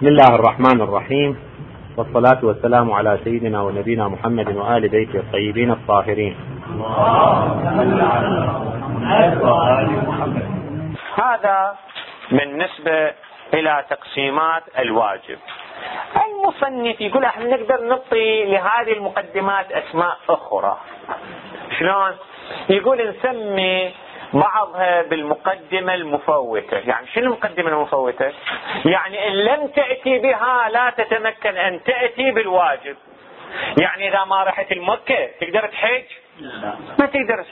بسم الله الرحمن الرحيم. والصلاة والسلام على سيدنا ونبينا محمد وآل بيته الطيبين الطاهرين. هذا بالنسبة إلى تقسيمات الواجب. المصنف يقول إحنا نقدر نعطي لهذه المقدمات أسماء أخرى. شلون؟ يقول نسمي بعضها بالمقدمة المفوتة. يعني شنو المقدمة المفوتة؟ يعني إن لم تأتي بها لا تتمكن أن تأتي بالواجب. يعني إذا ما رحت المكة تقدر تحج؟ ما تقدر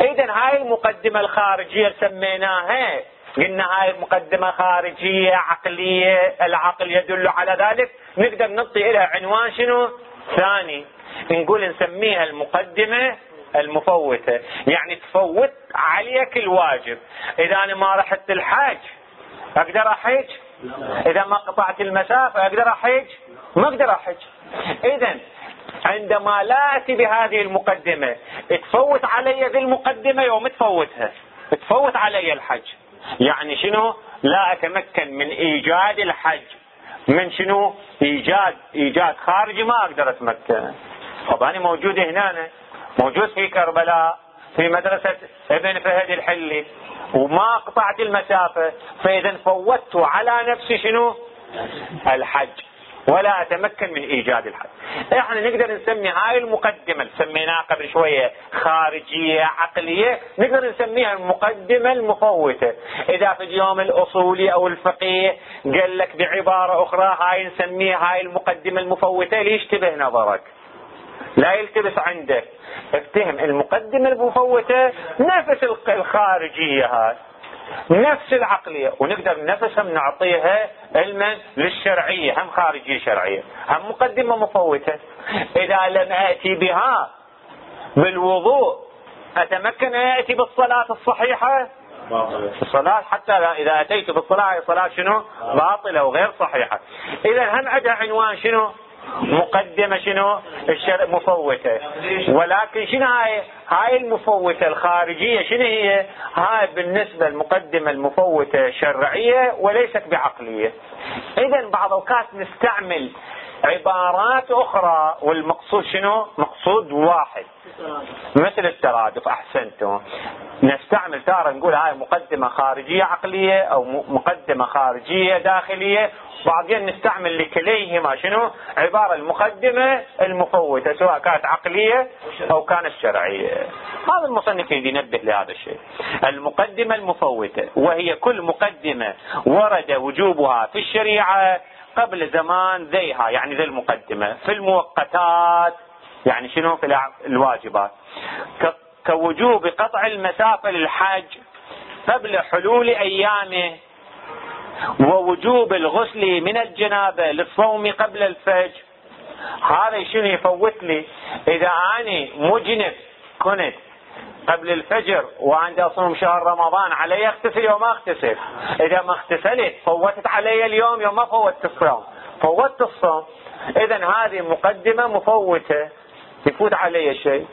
إذا هاي المقدمة الخارجية سميناها. قلنا هاي مقدمة خارجية عقلية العقل يدل على ذلك. نقدر نعطي لها عنوان شنو؟ ثاني. نقول نسميها المقدمة المفوتة. يعني تفوت عليك الواجب. إذا أنا ما رحت الحج أقدر أحج؟ إذا ما قطعت المسافة أقدر أحج؟ ما أقدر أحج. اذا عندما لا أتي بهذه المقدمة تفوت علي ذي المقدمة يوم تفوتها. تفوت علي الحج. يعني شنو؟ لا أتمكن من إيجاد الحج. من شنو؟ إيجاد إيجاد خارجي ما أقدر أتمكن. طب أنا موجود هنا أنا. موجود في كربلاء في مدرسة ابن فهد الحلي وما قطعت المسافة فإذا فوتت على نفسي شنو؟ الحج. ولا أتمكن من إيجاد الحج. إحنا نقدر نسمي هاي المقدمة سميناها قبل شوية خارجية عقلية نقدر نسميها المقدمة المفوتة. إذا في اليوم الأصولي أو الفقيه قال لك بعبارة أخرى هاي نسميها هاي المقدمة المفوتة. ليشتبه نظرك؟ لا يلتبس عندك افتهم المقدمة المفوتة نفس الخارجية هاي. نفس العقلية. ونقدر نفسها نعطيها علما للشرعية. هم خارجية شرعية. هم مقدمة مفوتة. إذا لم أتي بها بالوضوء أتمكن أن أتي بالصلاة الصحيحة؟ الصلاة حتى إذا أتيت بالصلاة الصلاة شنو؟ باطلة وغير صحيحة. إذا هم عندها عنوان شنو؟ مقدمة شنو؟ الشر... مفوتة. ولكن شنو هاي؟ هاي المفوتة الخارجية شنو هي؟ هاي بالنسبة المقدمة المفوتة شرعية وليست بعقلية. اذا بعض الأوقات نستعمل عبارات أخرى والمقصود شنو؟ مقصود واحد. مثل الترادف أحسنتم. نستعمل تارة نقول هاي مقدمة خارجية عقلية أو مقدمة خارجية داخلية. بعدين نستعمل لكليهما شنو؟ عبارة المقدمة المفوتة سواء كانت عقلية أو كانت شرعية. هذا المصنف ينبه لهذا الشيء. المقدمة المفوتة وهي كل مقدمة ورد وجوبها في الشريعة قبل زمان ذيها يعني ذي المقدمة. في المؤقتات يعني شنو؟ في الواجبات. كوجوب قطع المسافة للحج قبل حلول أيامه ووجوب الغسل من الجنابة للصوم قبل الفجر. هذا شنو يفوت لي إذا اني مجنب كنت قبل الفجر وعندي اصوم شهر رمضان علي اغتسل يوم ما اغتسل. إذا ما اغتسلت فوتت علي اليوم يوم ما فوتت الصوم. فوتت الصوم. اذا هذه مقدمة مفوتة. يفوت علي شيء؟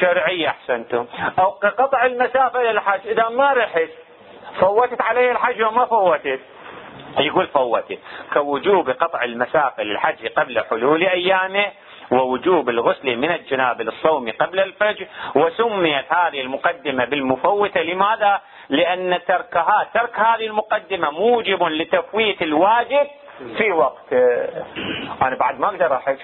شرعي أحسنتم. أو كقطع المسافة للحج إذا ما رحت فوتت عليه الحج وما فوتت. يقول فوتت. كوجوب قطع المسافة للحج قبل حلول أيامه ووجوب الغسل من الجناب للصوم قبل الفجر وسميت هذه المقدمة بالمفوتة لماذا؟ لأن تركها ترك هذه المقدمة موجب لتفويت الواجب في وقت. أنا بعد ما أقدر أحج.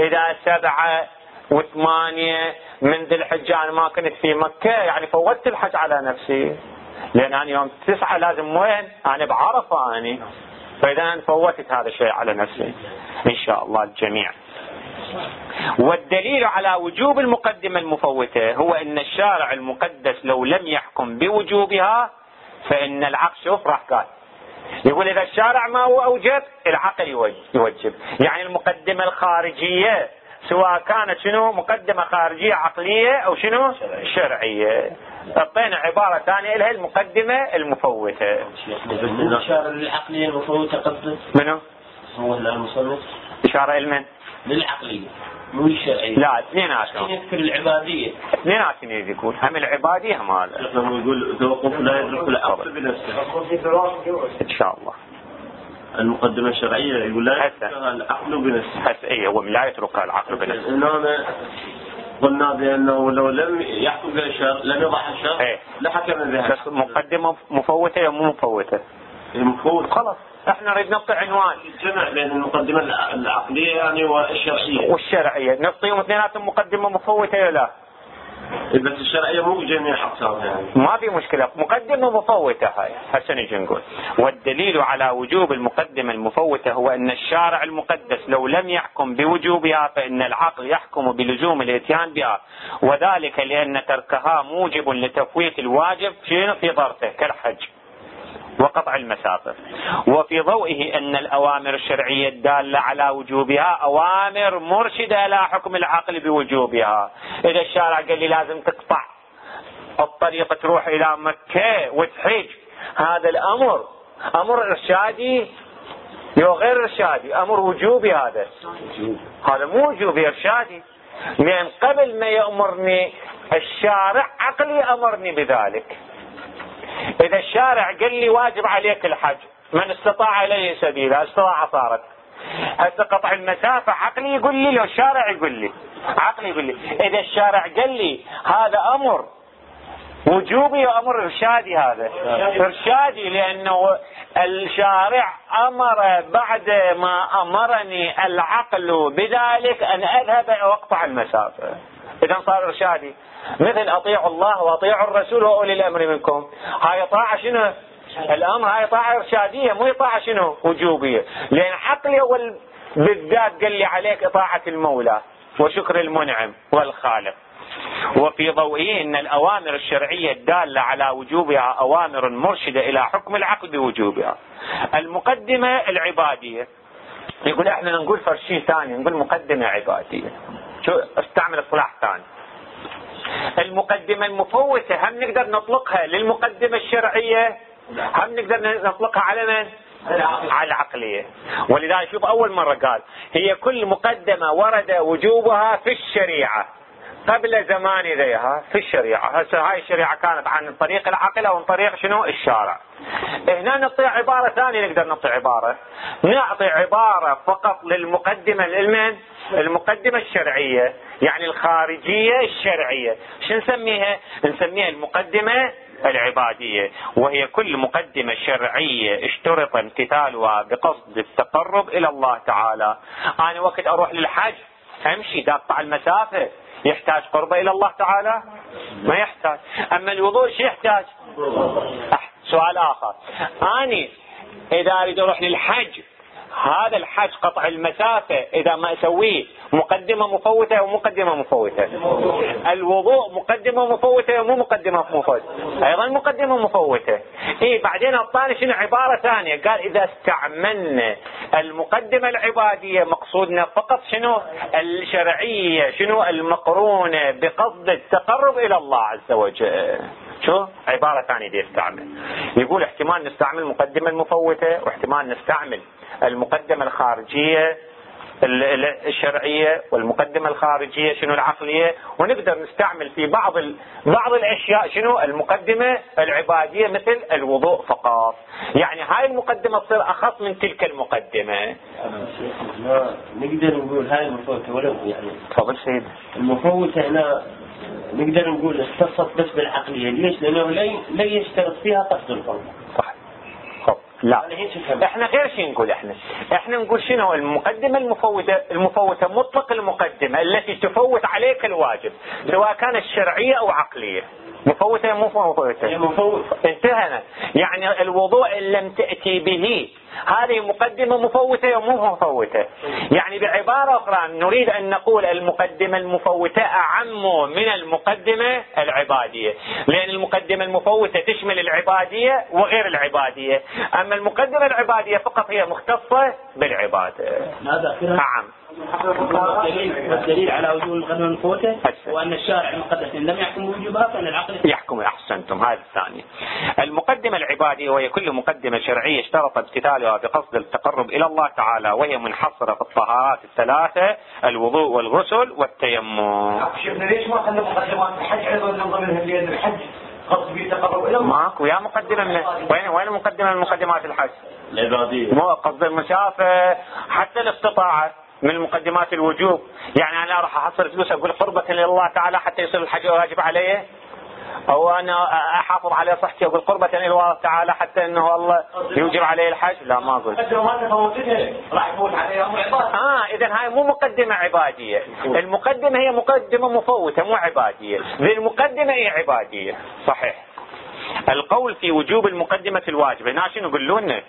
إذا سبعة وثمانية من ذي الحجة أنا ما كنت في مكة يعني فوتت الحج على نفسي. لأن أنا يوم تسعة لازم وين؟ أنا بعرفة فإذا أنا فوتت هذا الشيء على نفسي. إن شاء الله الجميع. والدليل على وجوب المقدمة المفوتة هو إن الشارع المقدس لو لم يحكم بوجوبها فإن العقل شوف راح قال. يقول إذا الشارع ما هو أوجب العقل يوجب يعني المقدمة الخارجية سواء كانت شنو؟ مقدمة خارجية عقلية أو شنو؟ شرعية. أعطينا عبارة ثانية لها المقدمة المفوتة. الإشارة للعقلية المفوتة قصده منو؟ هو المصنف. إشارة لمن؟ للعقلية مو الشرعية. لا اثنيناتهم يذكر العبادية. اثنيناتهم يذكرون هم العبادية هم هذا. يقول توقف لا يدرك العقل بنفسه. إن شاء الله. المقدمة الشرعية يقول لا. يتركها العقل بنفسه. هسه إيه هو لا يتركها العقل بنفسه. هنا قلنا بأنه لو لم يحكم بالشر لم يضع الشر إيه. لحكم بها بس مقدمة مفوتة يا مو مفوتة؟ المفروض خلاص. إحنا نريد نعطي عنوان. الجمع بين المقدمة الع- العقلية يعني والشرعية. والشرعية. نعطيهم اثنيناتهم مقدمة مفوتة يا لا؟ بس الشرعية مو جميع أقسامها يعني. ما في مشكلة. مقدمة مفوتة هاي. هسه نجي نقول والدليل على وجوب المقدمة المفوتة هو أن الشارع المقدس لو لم يحكم بوجوبها فإن العقل يحكم بلزوم الإتيان بها. وذلك لأن تركها موجب لتفويت الواجب في ظرفه كالحج. وقطع المسافة وفي ضوئه أن الأوامر الشرعية الدالة على وجوبها أوامر مرشدة إلى حكم العقل بوجوبها. إذا الشارع قال لي لازم تقطع الطريق تروح إلى مكة وتحج هذا الأمر. أمر إرشادي لو غير إرشادي أمر وجوبي هذا. هذا مو وجوبي إرشادي. لأن قبل ما يأمرني الشارع عقلي أمرني بذلك. إذا الشارع قال لي واجب عليك الحج من استطاع إليه سبيلا؟ استطاع صارت. هسه قطع المسافة؟ عقلي يقول لي لو الشارع يقول لي. عقلي يقول لي. إذا الشارع قال لي هذا أمر وجوبي وأمر إرشادي هذا. إرشادي لأنه الشارع أمر بعد ما أمرني العقل بذلك أن أذهب وأقطع المسافة. إذا صار إرشادي مثل أطيعوا الله وأطيعوا الرسول وأولي الأمر منكم هاي طاعة شنو الأمر هاي طاعة إرشادية مو طاعة شنو وجوبية لأن عقلي أول بالذات قال لي عليك إطاعة المولى وشكر المنعم والخالق وفي ضوئه إن الأوامر الشرعية الدالة على وجوبها أوامر مرشدة إلى حكم العقل بوجوبها. المقدمة العبادية. يقول إحنا نقول فرشي ثاني نقول مقدمة عبادية. شو استعمل اصطلاح ثاني. المقدمة المفوتة هم نقدر نطلقها للمقدمة الشرعية هم نقدر نطلقها على من؟ على العقلية ولذلك شوف أول مرة قال هي كل مقدمة ورد وجوبها في الشريعة قبل زمان ذيها في الشريعة. هسه هاي الشريعة كانت عن طريق العقل أو عن طريق شنو؟ الشارع. هنا نعطي عبارة ثانية نقدر نعطي عبارة. نعطي عبارة فقط للمقدمة للمن المقدمة الشرعية يعني الخارجية الشرعية. شو نسميها؟ نسميها المقدمة العبادية وهي كل مقدمة شرعية اشترط امتثالها بقصد التقرب إلى الله تعالى. أنا وقت أروح للحج أمشي أقطع المسافة. يحتاج قربة إلى الله تعالى؟ ما يحتاج. أما الوضوء شو يحتاج؟ سؤال آخر. أني إذا أريد أروح للحج هذا الحج قطع المسافة إذا ما أسويه مقدمة مفوتة أو مقدمة مفوتة. الوضوء مقدمة مفوتة أو مو مقدمة مفوتة. أيضا مقدمة مفوتة. إيه بعدين أعطاني شنو؟ عبارة ثانية. قال إذا استعملنا المقدمة العبادية مقصودنا فقط شنو؟ الشرعية شنو؟ المقرونة بقصد التقرب إلى الله عز وجل. شو؟ عبارة ثانية دي استعمل. يقول احتمال نستعمل المقدمة المفوتة واحتمال نستعمل المقدمة الخارجية الشرعية والمقدمة الخارجية شنو العقلية؟ ونقدر نستعمل في بعض. بعض الأشياء شنو؟ المقدمة العبادية مثل الوضوء فقط. يعني هاي المقدمة تصير أخص من تلك المقدمة. نقدر نقول هاي المفوتة ولو يعني. تفضل سيد. المفوتة هنا نقدر نقول اختصت بس بالعقلية. ليش؟ لأنه لا يشترط فيها قصد القلب. صح لا. إحنا غير شيء نقول إحنا. إحنا نقول شنو؟ المقدمة المفوتة المفوتة مطلق المقدمة التي تفوت عليك الواجب سواء كانت شرعية أو عقلية. مفوتة مو مفوتة. مفوت انتهنا يعني الوضوء إن لم تأتي به هذه مقدمة مفوتة ومو مفوتة؟ يعني بعبارة أخرى نريد أن نقول المقدمة المفوتة أعم من المقدمة العبادية. لأن المقدمة المفوتة تشمل العبادية وغير العبادية. أما المقدمة العبادية فقط هي مختصة بالعبادة. نعم. والدليل على وجود المفوتة أحسن. وأن الشارع المقدس لم يحكم بوجوبها فإن العقل يحكم. أحسنتم. هذا الثاني. المقدمة العبادية وهي كل مقدمة شرعية اشترط امتثالها بقصد التقرب إلى الله تعالى وهي منحصرة في الطهارات الثلاثة الوضوء والغسل والتيمم. شفنا ليش ما خلى مقدمات الحج أيضا من ضمنها بيد الحج قصد بالتقرب إلى الله. ماكو يا مقدمة من وين وين المقدمة من مقدمات الحج؟ العبادية. مو قصد المسافة حتى الاستطاعة. من مقدمات الوجوب. يعني أنا راح أحصل فلوس أقول قربة الله تعالى حتى يصير الحج واجب علي أو أنا أحافظ على صحتي أقول قربة إلى الله تعالى حتى إنه الله يوجب علي الحج. لا ما أقول. آه اذا هاي مو مقدمة عبادية. المقدمة هي مقدمة مفوتة مو عبادية. المقدمة هي عبادية. صحيح. القول في وجوب المقدمة الواجبة هنا شنو يقولون؟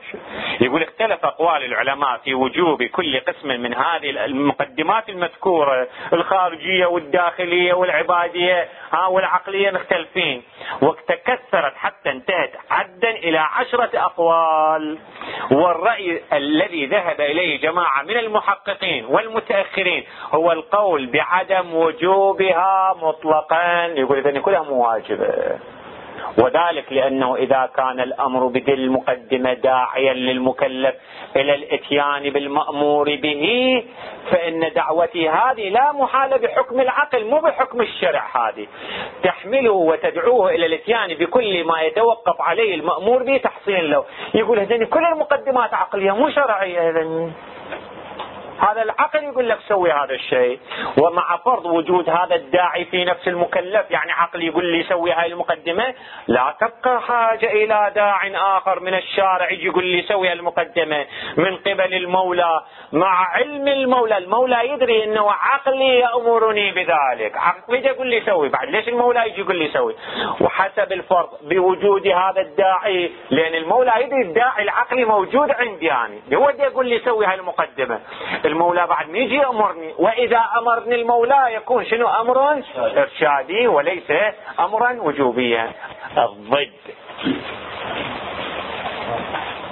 يقول اختلف أقوال العلماء في وجوب كل قسم من هذه المقدمات المذكورة الخارجية والداخلية والعبادية ها والعقلية مختلفين. وتكثرت حتى انتهت عدا إلى عشرة أقوال. والرأي الذي ذهب إليه جماعة من المحققين والمتأخرين هو القول بعدم وجوبها مطلقا. يقول إذن كلها مواجبة وذلك لأنه إذا كان الأمر بذي المقدمة داعيا للمكلف إلى الإتيان بالمأمور به فإن دعوتي هذه لا محالة بحكم العقل مو بحكم الشرع هذه. تحمله وتدعوه إلى الإتيان بكل ما يتوقف عليه المأمور به تحصيل له. يقول هذين كل المقدمات عقلية مو شرعية هذا العقل يقول لك سوي هذا الشيء. ومع فرض وجود هذا الداعي في نفس المكلف يعني عقل يقول لي سوي هاي المقدمة لا تبقى حاجة إلى داع آخر من الشارع يجي يقول لي سوي المقدمة. من قبل المولى مع علم المولى المولى يدري أنه عقلي يأمرني بذلك. عقلي يقول لي سوي بعد ليش المولى يجي يقول لي سوي؟ وحسب الفرض بوجود هذا الداعي لأن المولى يدري الداعي العقلي موجود عندي يعني هو يقول لي سوي هاي المقدمة. المولى بعد ما يجي يأمرني. وإذا أمرني المولى يكون شنو أمر؟ إرشادي وليس أمرا وجوبيا. الضد.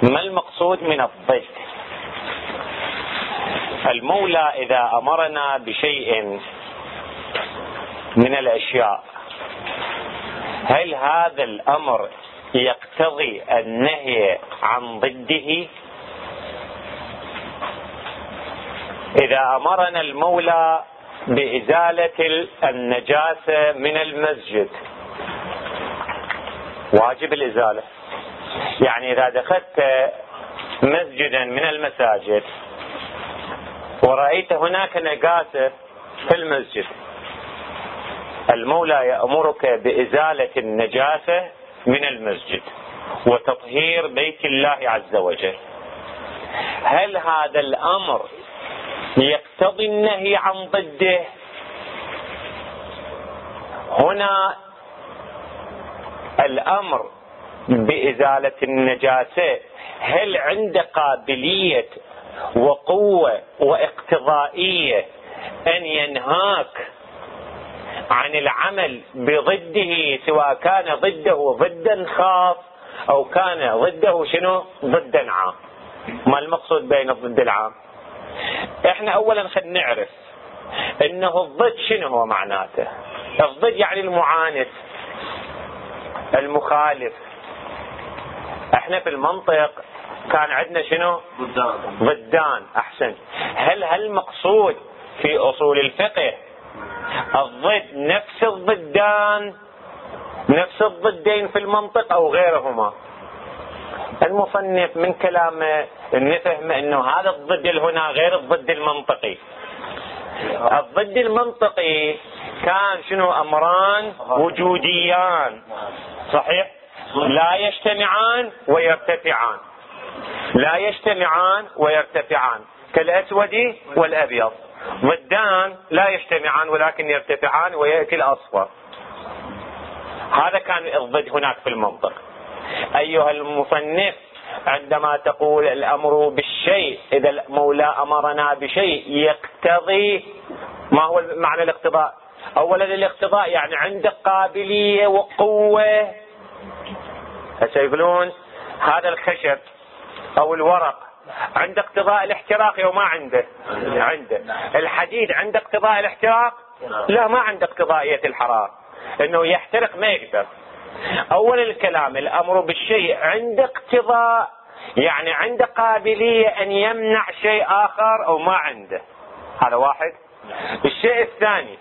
ما المقصود من الضد؟ المولى إذا أمرنا بشيء من الأشياء هل هذا الأمر يقتضي النهي عن ضده؟ إذا أمرنا المولى بإزالة النجاسة من المسجد. واجب الإزالة. يعني إذا دخلت مسجدا من المساجد ورأيت هناك نجاسة في المسجد المولى يأمرك بإزالة النجاسة من المسجد وتطهير بيت الله عز وجل. هل هذا الأمر يقتضي النهي عن ضده. هنا الأمر بإزالة النجاسة. هل عند قابلية وقوة واقتضائية أن ينهاك عن العمل بضده سواء كان ضده ضدا خاص أو كان ضده شنو؟ ضدا عام. ما المقصود بين الضد العام؟ إحنا اولا خلينا نعرف إنه الضد شنو هو معناته؟ الضد يعني المعاند المخالف. إحنا في المنطق كان عندنا شنو؟ ضدان. ضدان. أحسن. هل هل المقصود في أصول الفقه؟ الضد نفس الضدان نفس الضدين في المنطق أو غيرهما؟ المصنف من كلامه نفهم إنه هذا الضد هنا غير الضد المنطقي. الضد المنطقي كان شنو؟ أمران وجوديان. صحيح؟ لا يجتمعان ويرتفعان. لا يجتمعان ويرتفعان. كالأسود والأبيض. ضدان لا يجتمعان ولكن يرتفعان ويأتي الأصفر. هذا كان الضد هناك في المنطق. أيها المصنف عندما تقول الأمر بالشيء إذا المولى أمرنا بشيء يقتضي ما هو معنى الاقتضاء؟ اولا الاقتضاء يعني عندك قابلية وقوة. هسه يقولون هذا الخشب أو الورق عنده اقتضاء الاحتراق أو ما عنده؟ عنده. الحديد عنده اقتضاء الاحتراق؟ لا ما عنده اقتضائية الحرارة. إنه يحترق ما يقدر. أول الكلام الأمر بالشيء عند اقتضاء يعني عنده قابلية أن يمنع شيء آخر أو ما عنده. هذا واحد. الشيء الثاني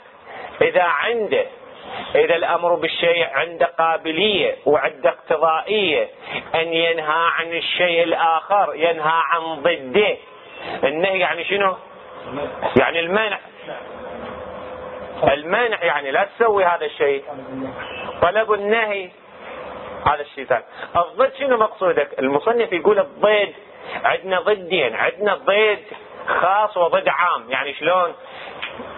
إذا عنده إذا الأمر بالشيء عنده قابلية وعنده اقتضائية أن ينهى عن الشيء الآخر ينهى عن ضده. النهي يعني شنو؟ يعني المنع. المنع يعني لا تسوي هذا الشيء. طلب النهي الشيء ثاني الضد شنو مقصودك؟ المصنف يقول الضد عندنا ضدين عندنا ضد خاص وضد عام. يعني شلون؟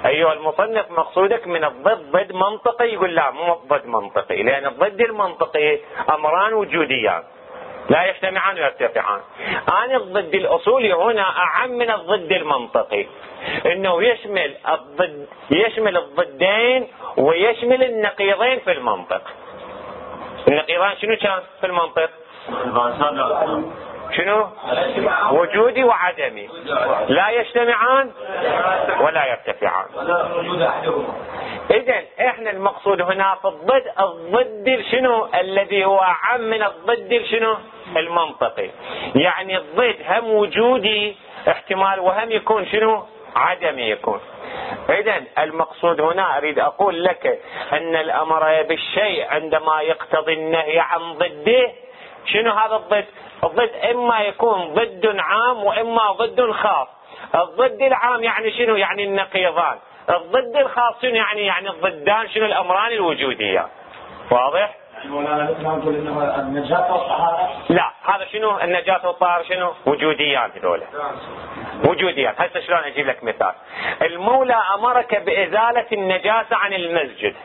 أيها المصنف مقصودك من الضد ضد منطقي يقول لا مو ضد منطقي لأن الضد المنطقي أمران وجوديان. لا يجتمعان ويرتفعان أنا الضد الأصولي هنا أعم من الضد المنطقي. إنه يشمل الضد يشمل الضدين ويشمل النقيضين في المنطق. النقيضان شنو كان في المنطق؟ شنو؟ وجودي وعدمي. لا يجتمعان ولا يرتفعان. اذا إحنا المقصود هنا في الضد الضد شنو الذي هو اعم من الضد شنو المنطقي. يعني الضد هم وجودي احتمال وهم يكون شنو؟ عدمي يكون. اذا المقصود هنا أريد أقول لك أن الأمر بالشيء عندما يقتضي النهي عن ضده شنو هذا الضد؟ الضد إما يكون ضد عام وإما ضد خاص. الضد العام يعني شنو؟ يعني النقيضان. الضد الخاص يعني يعني الضدان شنو الأمران الوجوديان واضح؟ لا هذا شنو؟ النجاة والطهارة شنو؟ وجوديان هذول. وجوديات. هسه شلون أجيب لك مثال؟ المولى أمرك بإزالة النجاسة عن المسجد.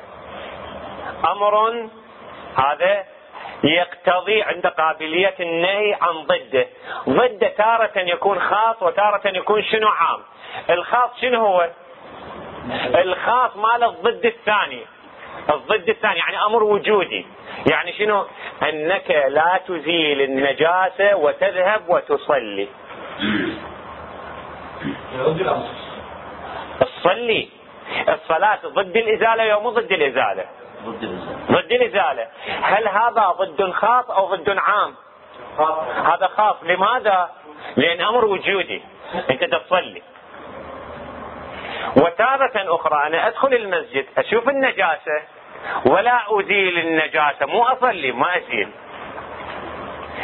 أمر هذا يقتضي عند قابلية النهي عن ضده. ضده تارة يكون خاص وتارة يكون شنو عام. الخاص شنو هو؟ الخاص مال الضد الثاني. الضد الثاني يعني أمر وجودي. يعني شنو؟ أنك لا تزيل النجاسة وتذهب وتصلي. تصلي. الصلاة ضد الإزالة أو مو ضد الإزالة. ضد الإزالة. هل هذا ضد خاص أو ضد عام؟ هذا خاص. لماذا؟ لأن أمر وجودي. أنت تصلي. وتارة أخرى أنا أدخل المسجد أشوف النجاسة ولا أزيل النجاسة مو أصلي ما أزيل.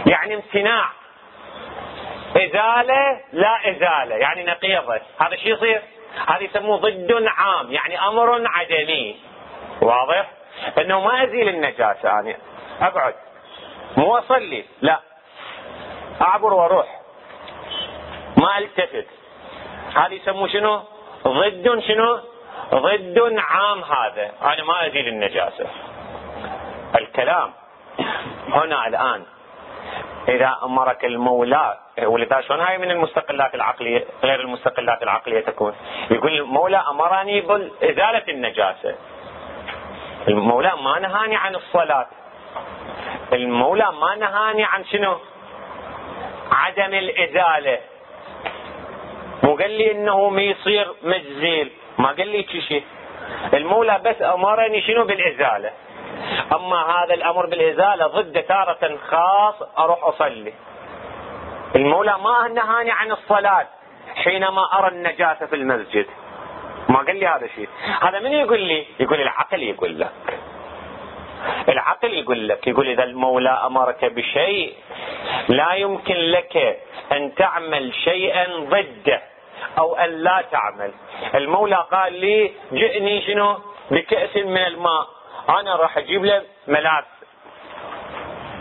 يعني امتناع. إزالة لا إزالة يعني نقيضة. هذا شو يصير؟ هذا يسموه ضد عام يعني أمر عدمي واضح؟ إنه ما أزيل النجاسة يعني أبعد. مو أصلي لا. أعبر وأروح. ما ألتفت. هذا يسموه شنو؟ ضد شنو؟ ضد عام هذا. أنا ما ازيل النجاسة. الكلام هنا الآن إذا أمرك المولى ولذا شلون؟ هاي من المستقلات العقلية غير المستقلات العقلية تكون. يقول المولى أمرني بإزالة النجاسة. المولى ما نهاني عن الصلاة. المولى ما نهاني عن شنو؟ عدم الإزالة. مو قال لي إنه ما يصير مجزيل. ما قال لي شيء المولى بس أمرني شنو بالإزالة. أما هذا الأمر بالإزالة ضد تارة خاص أروح أصلي. المولى ما نهاني عن الصلاة حينما أرى النجاسة في المسجد. ما قال لي هذا الشيء هذا من يقول لي؟ يقول العقل يقول لك. العقل يقول لك. يقول إذا المولى أمرك بشيء لا يمكن لك أن تعمل شيئا ضده. أو أن لا تعمل. المولى قال لي جئني شنو؟ بكأس من الماء. أنا راح أجيب له ملاذ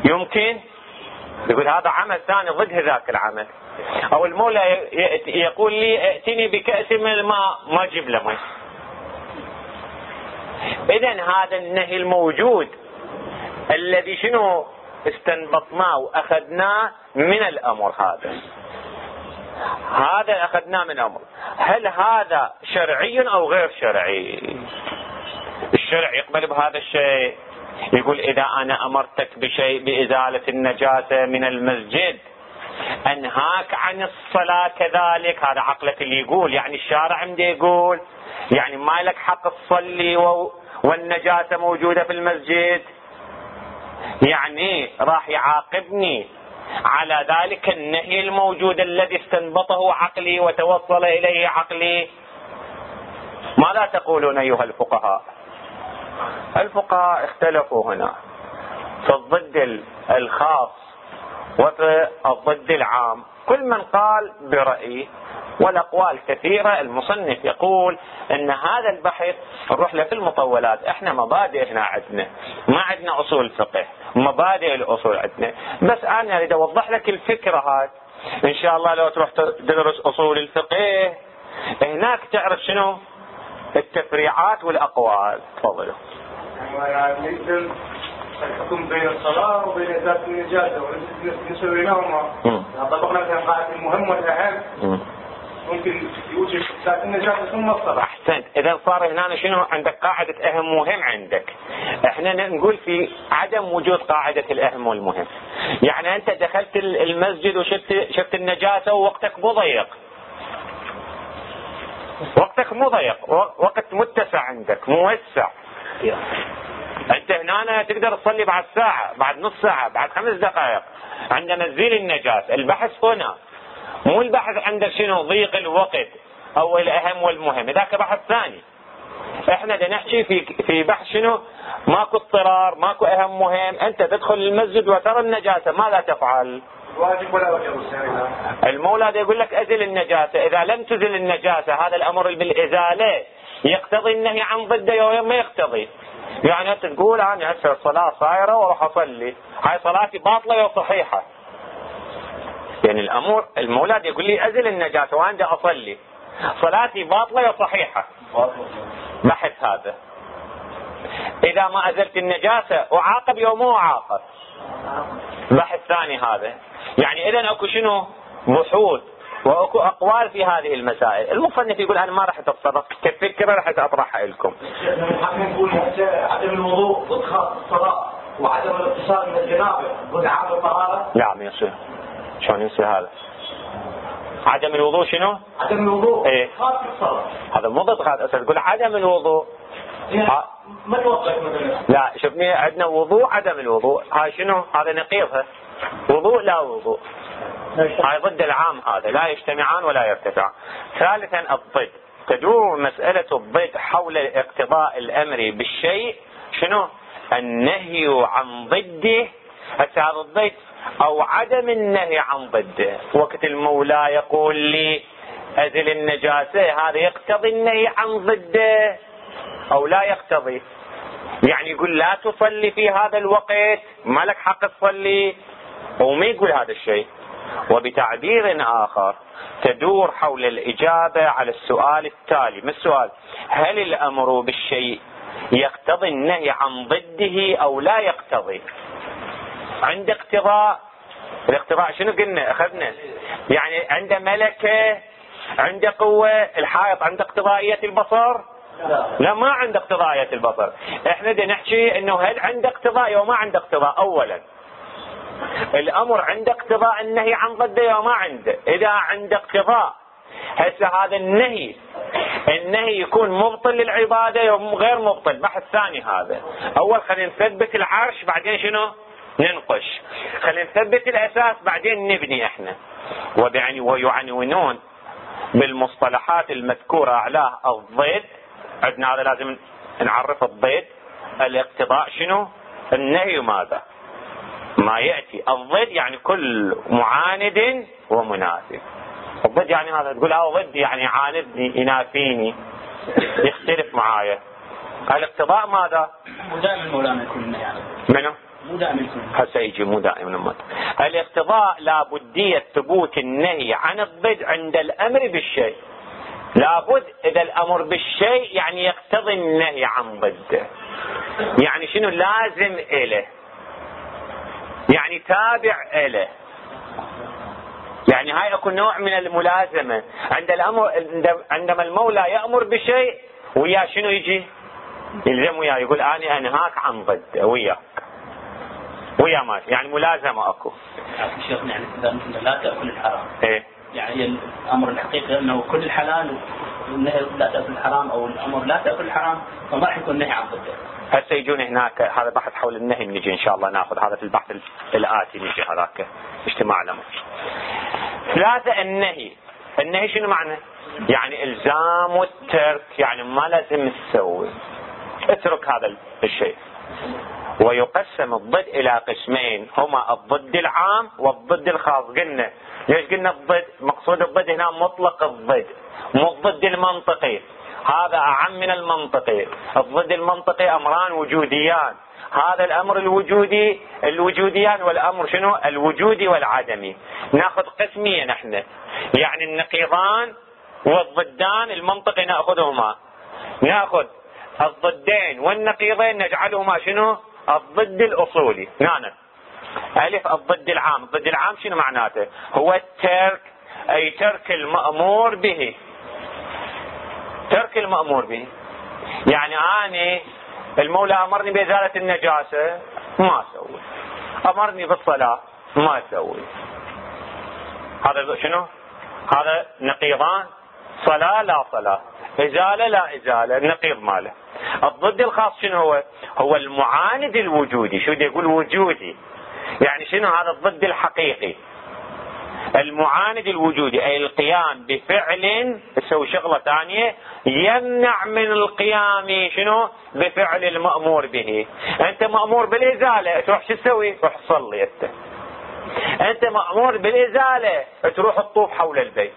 يمكن؟ يقول هذا عمل ثاني ضد ذاك العمل. أو المولى يقول لي ائتني بكأس من الماء. ما أجيب له ماء اذا هذا النهي الموجود. الذي شنو؟ استنبطناه وأخذناه من الأمر هذا. هذا اخذناه من الامر هل هذا شرعي أو غير شرعي؟ الشرع يقبل بهذا الشيء. يقول إذا أنا أمرتك بشيء بإزالة النجاسة من المسجد أنهاك عن الصلاة كذلك. هذا عقلك اللي يقول يعني الشارع عنده يقول يعني ما لك حق تصلي والنجاسة موجودة في المسجد. يعني راح يعاقبني على ذلك النهي الموجود الذي استنبطه عقلي وتوصل إليه عقلي. ماذا تقولون أيها الفقهاء؟ الفقهاء اختلفوا هنا في الضد الخاص وفي الضد العام. كل من قال برأيه والأقوال كثيرة المصنف يقول أن هذا البحث نروح له في المطولات. إحنا مبادئ هنا عندنا. ما عندنا أصول فقه مبادئ الأصول عندنا. بس أنا أريد أوضح لك الفكرة هاي إن شاء الله لو تروح تدرس أصول الفقه هناك تعرف شنو؟ التفريعات والأقوال. تفضلوا. الحكم بين الصلاة وبين ذات النجاسة ونسوي بينهما طبقنا في قاعدة المهم والأهم ممكن يوجد النجاسة ثم الصلاة أحسنت. إذا صار هنا شنو؟ عندك قاعدة أهم ومهم عندك. إحنا نقول في عدم وجود قاعدة الأهم والمهم. يعني أنت دخلت المسجد وشفت شفت النجاسة ووقتك مو ضيق وقتك مو ضيق وقت متسع عندك موسع. أنت هنا تقدر تصلي بعد ساعة بعد نص ساعة بعد خمس دقائق. عندما تزيل النجاسة البحث هنا. مو البحث عندك شنو ضيق الوقت أو الأهم والمهم ذاك بحث ثاني. إحنا بدنا نحكي في في بحث شنو؟ ماكو اضطرار ماكو أهم مهم أنت تدخل المسجد وترى النجاسة ماذا تفعل؟ واجب ولا واجب المولى يقول لك أزل النجاسة إذا لم تزل النجاسة هذا الأمر بالإزالة يقتضي النهي عن ضده يوم ما يقتضي. يعني أنت تقول أنا هسه الصلاة صايرة وأروح أصلي. هاي صلاتي باطلة وصحيحة. يعني الامر المولاد يقول لي أزل النجاسة وأنا أصلي. صلاتي باطلة وصحيحة بحث هذا. إذا ما أزلت النجاسة أعاقب يوم مو اعاقب بحث ثاني هذا. يعني اذا أكو شنو؟ بحوث وأكو أقوال في هذه المسائل. المصنف يقول أنا ما راح أتصرف. كفكرة راح أطرحها لكم. نقول عدم الوضوء ضد الصلاه وعدم الاغتسال من الجنابه عام الطهاره لا ما يصير شلون يصير هذا؟ عدم الوضوء شنو؟ عدم الوضوء. إيه. هذا مو ضد هذا تقول عدم الوضوء. ما توقف مثلا. لا شوفني عندنا وضوء عدم الوضوء. هاي شنو؟ هذا نقيضها وضوء لا وضوء. هاي ضد العام هذا لا يجتمعان ولا يرتفعان. ثالثا الضد. تدور مسألة الضد حول اقتضاء الأمر بالشيء شنو؟ النهي عن ضده. هسه هذا الضد أو عدم النهي عن ضده وقت المولى يقول لي أزل النجاسة هذا يقتضي النهي عن ضده أو لا يقتضي. يعني يقول لا تصلي في هذا الوقت ما لك حق تصلي. وما يقول هذا الشيء. وبتعبير آخر تدور حول الإجابة على السؤال التالي. ما السؤال؟ هل الأمر بالشيء يقتضي النهي عن ضده أو لا يقتضي؟ عند اقتضاء الاقتضاء شنو قلنا؟ أخذنا. يعني عند ملكة عند قوة الحائط عند اقتضائية البصر؟ لا ما عند اقتضائية البصر. إحنا بدنا نحكي إنه هل عند اقتضاء أو ما عند اقتضاء؟ اولا. الأمر عند اقتضاء النهي عن ضده وما عنده إذا عند اقتضاء هسه هذا النهي. النهي يكون مبطل للعبادة وغير مبطل. بحث ثاني هذا. أول خلينا نثبت العرش بعدين شنو؟ ننقش. خلينا نثبت الأساس بعدين نبني إحنا. ويعني ويعنونون بالمصطلحات المذكورة اعلاه الضد عندنا هذا لازم نعرف الضد الاقتضاء شنو؟ النهي ماذا؟ ما يأتي. الضد يعني كل معاند ومنافي الضد يعني هذا تقول آه ضد يعني عاندني ينافيني. يختلف معايا. الاقتضاء ماذا؟ مو دائما مولانا يكون يعني منو؟ هسه يجي مو دائما الاقتضاء لابدية ثبوت النهي عن الضد عند الأمر بالشيء. لابد إذا الأمر بالشيء يعني يقتضي النهي عن ضده يعني شنو لازم اله يعني تابع له يعني هاي أكو نوع من الملازمة. عند الأمر عندما المولى يأمر بشيء ويا شنو يجي؟ يلزم وياه يقول اني أنهاك عن ضد. وياك ويا ما يعني ملازمة أكو. شيخنا يعني إذا لا تأكل الحرام. إيه. يعني الأمر الحقيقي أنه كل الحلال والنهي لا تأكل الحرام أو الأمر لا تأكل الحرام فما راح يكون نهي عن ضده. هسه يجون هناك هذا بحث حول النهي نجي إن شاء الله ناخذ. هذا في البحث الآتي نجي هذاك اجتماع الامر ثلاثة النهي. النهي شنو معنى؟ يعني إلزام والترك يعني ما لازم تسوي. اترك هذا الشيء. ويقسم الضد إلى قسمين هما الضد العام والضد الخاص. قلنا ليش قلنا الضد؟ مقصود الضد هنا مطلق الضد مو الضد المنطقي. هذا أعم من المنطقي الضد المنطقي أمران وجوديان. هذا الأمر الوجودي الوجوديان والأمر شنو؟ الوجودي والعدمي. ناخذ قسمية نحن. يعني النقيضان والضدان المنطقي نأخذهما. ناخذ الضدين والنقيضين نجعلهما شنو؟ الضد الأصولي. نانا ألف الضد العام. الضد العام شنو معناته؟ هو الترك أي ترك المأمور به. ترك المأمور به. يعني أني المولى أمرني بإزالة النجاسة ما أسوي. أمرني بالصلاة ما أسوي. هذا شنو؟ هذا نقيضان. صلاة لا صلاة. إزالة لا إزالة. النقيض ماله. الضد الخاص شنو هو؟ هو المعاند الوجودي. شو يقول وجودي. يعني شنو هذا الضد الحقيقي؟ المعاند الوجودي. أي القيام بفعل تسوي شغلة ثانية. يمنع من القيام شنو؟ بفعل المأمور به. أنت مأمور بالإزالة. تروح شو تسوي؟ تروح تصلي أنت. أنت مأمور بالإزالة. تروح تطوف حول البيت.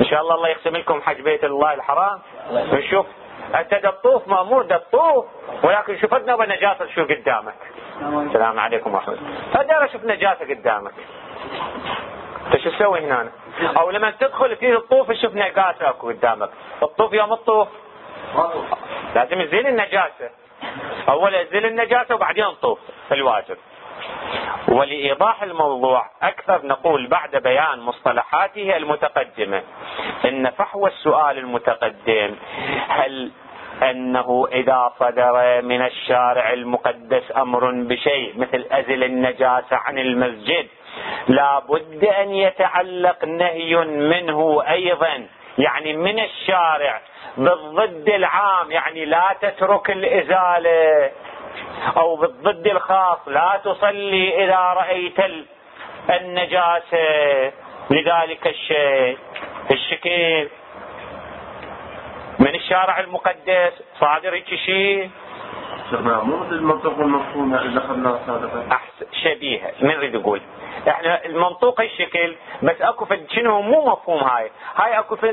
إن شاء الله الله يقسم لكم حج بيت الله الحرام. نشوف. أنت تطوف مأمور تطوف ولكن شفتنا بنجاسه شو قدامك. السلام عليكم ورحمة الله. فدار أشوف نجاسه قدامك. أنت شو تسوي هنا؟ أو لما تدخل في الطوف تشوف نجاسه أكو قدامك. الطوف يوم الطوف. لازم تزيل النجاسه اول ازيل النجاسه وبعدين طوف الواجب. ولإيضاح الموضوع أكثر نقول بعد بيان مصطلحاته المتقدمة. إن فحوى السؤال المتقدم هل أنه إذا صدر من الشارع المقدس أمر بشيء مثل أزل النجاسة عن المسجد لا بد أن يتعلق نهي منه أيضا. يعني من الشارع بالضد العام يعني لا تترك الإزالة. أو بالضد الخاص لا تصلي إذا رأيت النجاسة لذلك الشيء الشكل من الشارع المقدس صادر هيك شيء مو مثل المنطق والمفهوم اللي سابقا شبيهة من يريد يقول إحنا المنطوق الشكل بس أكو شنو مو مفهوم هاي. هاي أكو في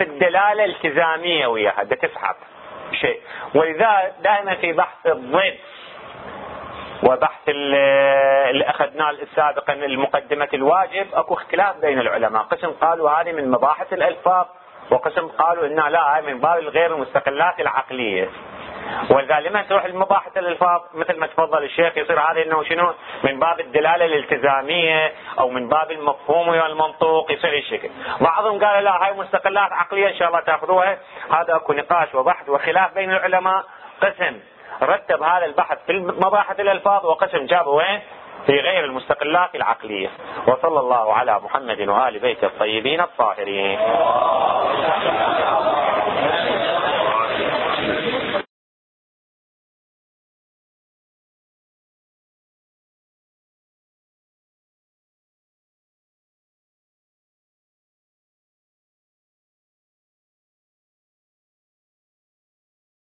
الدلالة التزاميه وياها تسحب. شيء. ولذا دائما في بحث الضد وبحث اللي أخذناه سابقا المقدمة الواجب أكو اختلاف بين العلماء. قسم قالوا هذه من مباحث الألفاظ وقسم قالوا إنها لا هاي من باب الغير المستقلات العقلية. ولذلك لما تروح المباحث الالفاظ مثل ما تفضل الشيخ يصير هذا إنه شنو؟ من باب الدلالة الالتزامية أو من باب المفهوم والمنطوق يصير الشكل بعضهم قال لا هاي مستقلات عقلية إن شاء الله تأخذوها. هذا أكو نقاش وبحث وخلاف بين العلماء. قسم رتب هذا البحث في مباحث الألفاظ وقسم جابه وين؟ في غير المستقلات العقلية. وصلى الله على محمد وآل بيت الطيبين الطاهرين.